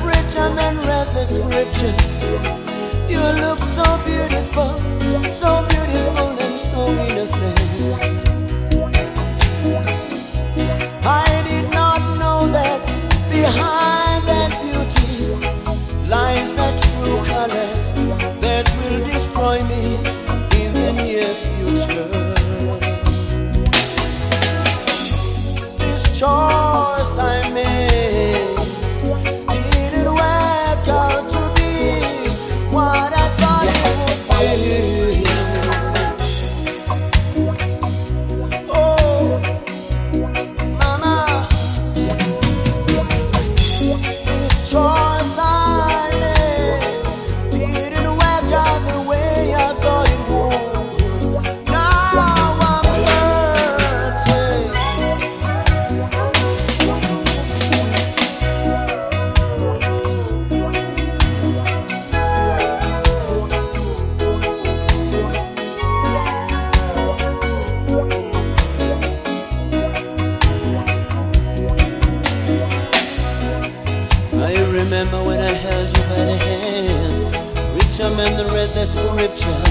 preacher man read the scriptures. You look so beautiful. The